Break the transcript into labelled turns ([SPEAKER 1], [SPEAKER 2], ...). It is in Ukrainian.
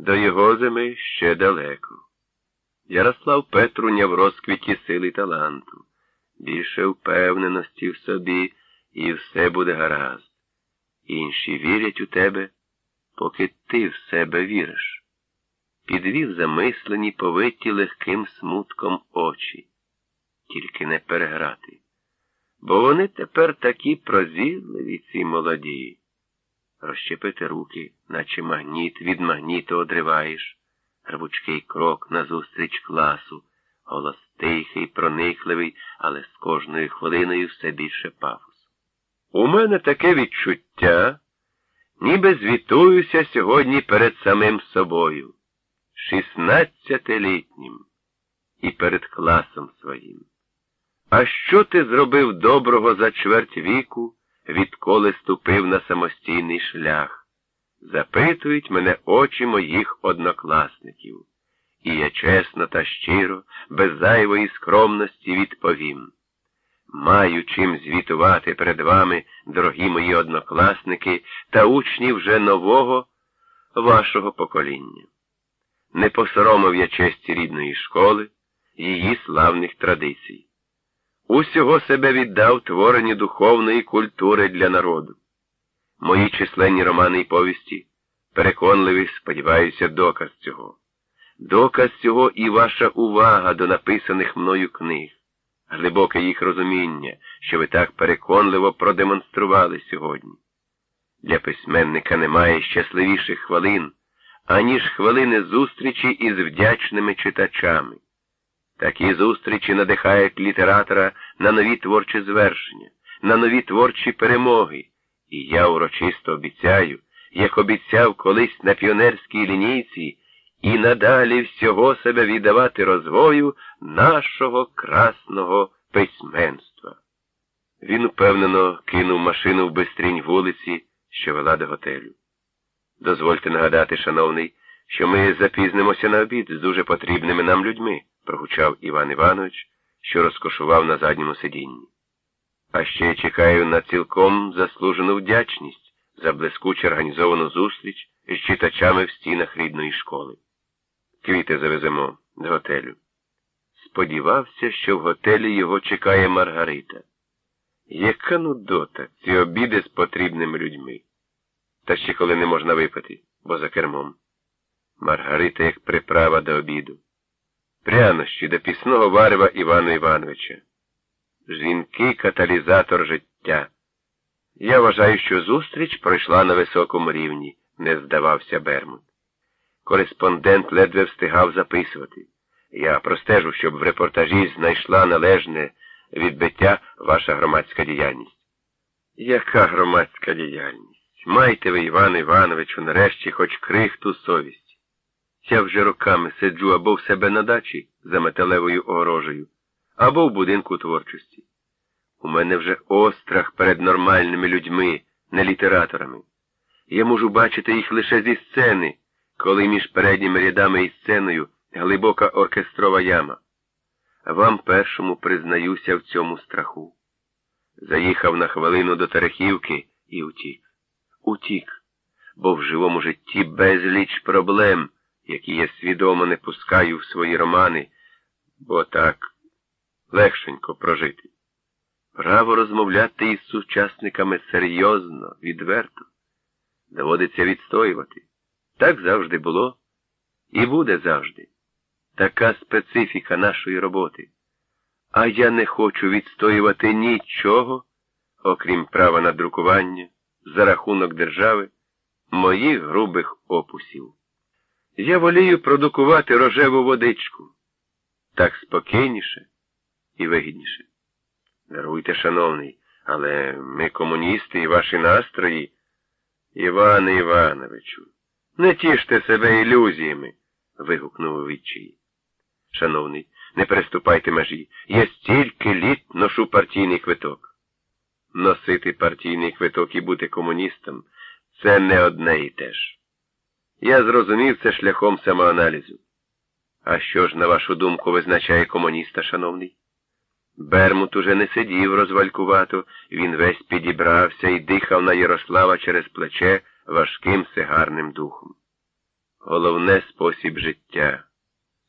[SPEAKER 1] До його зими ще далеко. Ярослав Петруня в розквіті сили таланту, більше впевненості в собі, і все буде гаразд. Інші вірять у тебе, поки ти в себе віриш. Підвів замислені, повиті легким смутком очі. Тільки не переграти. Бо вони тепер такі прозірливі, ці молоді. Розщепити руки, наче магніт від магніту одриваєш, рвучкий крок назустріч класу, голос тихий, проникливий, але з кожною хвилиною все більше пафосу. У мене таке відчуття, ніби звітуюся сьогодні перед самим собою, шістнадцятилітнім і перед класом своїм. А що ти зробив доброго за чверть віку, відколи ступив на самостійний шлях? Запитують мене очі моїх однокласників. І я чесно та щиро, без зайвої скромності відповім. Маю чим звітувати перед вами, дорогі мої однокласники та учні вже нового вашого покоління. Не посоромив я честі рідної школи, її славних традицій. Усього себе віддав творенню духовної культури для народу. Мої численні романи і повісті, переконливий, сподіваюся, доказ цього. Доказ цього і ваша увага до написаних мною книг, глибоке їх розуміння, що ви так переконливо продемонстрували сьогодні. Для письменника немає щасливіших хвилин, аніж хвилини зустрічі із вдячними читачами. Такі зустрічі надихають літератора на нові творчі звершення, на нові творчі перемоги. І я урочисто обіцяю, як обіцяв колись на піонерській лінійці, і надалі всього себе віддавати розвою нашого красного письменства. Він упевнено кинув машину в бистрінь вулиці, що вела до готелю. Дозвольте нагадати, шановний, що ми запізнимося на обід з дуже потрібними нам людьми прогучав Іван Іванович, що розкошував на задньому сидінні. А ще чекаю на цілком заслужену вдячність за блискуче організовану зустріч з читачами в стінах рідної школи. Квіти завеземо до готелю. Сподівався, що в готелі його чекає Маргарита. Яка нудота, ці обіди з потрібними людьми. Та ще коли не можна випити, бо за кермом. Маргарита як приправа до обіду прянощі до пісного варева Івана Івановича. Жінки каталізатор життя. Я вважаю, що зустріч пройшла на високому рівні, не здавався Бермут. Кореспондент ледве встигав записувати. Я простежу, щоб в репортажі знайшла належне відбиття ваша громадська діяльність. Яка громадська діяльність? Майте ви, Іван Івановичу, нарешті хоч крихту совість. Я вже роками сиджу або в себе на дачі за металевою огорожею, або в будинку творчості. У мене вже острах перед нормальними людьми, не літераторами. Я можу бачити їх лише зі сцени, коли між передніми рядами і сценою глибока оркестрова яма. Вам першому признаюся в цьому страху. Заїхав на хвилину до Терехівки і утік. Утік, бо в живому житті безліч проблем які я свідомо не пускаю в свої романи, бо так легшенько прожити. Право розмовляти із сучасниками серйозно, відверто. Доводиться відстоювати. Так завжди було і буде завжди. Така специфіка нашої роботи. А я не хочу відстоювати нічого, окрім права на друкування, за рахунок держави, моїх грубих опусів. Я волію продукувати рожеву водичку. Так спокійніше і вигідніше. Даруйте, шановний, але ми комуністи і ваші настрої. Іване Івановичу, не тіште себе ілюзіями. вигукнув відчій. Шановний, не переступайте межі. Я стільки літ ношу партійний квиток. Носити партійний квиток і бути комуністом це не одне і те ж. Я зрозумів це шляхом самоаналізу. А що ж, на вашу думку, визначає комуніста, шановний? Бермут уже не сидів розвалькувато, він весь підібрався і дихав на Ярослава через плече важким сигарним духом. головне спосіб життя.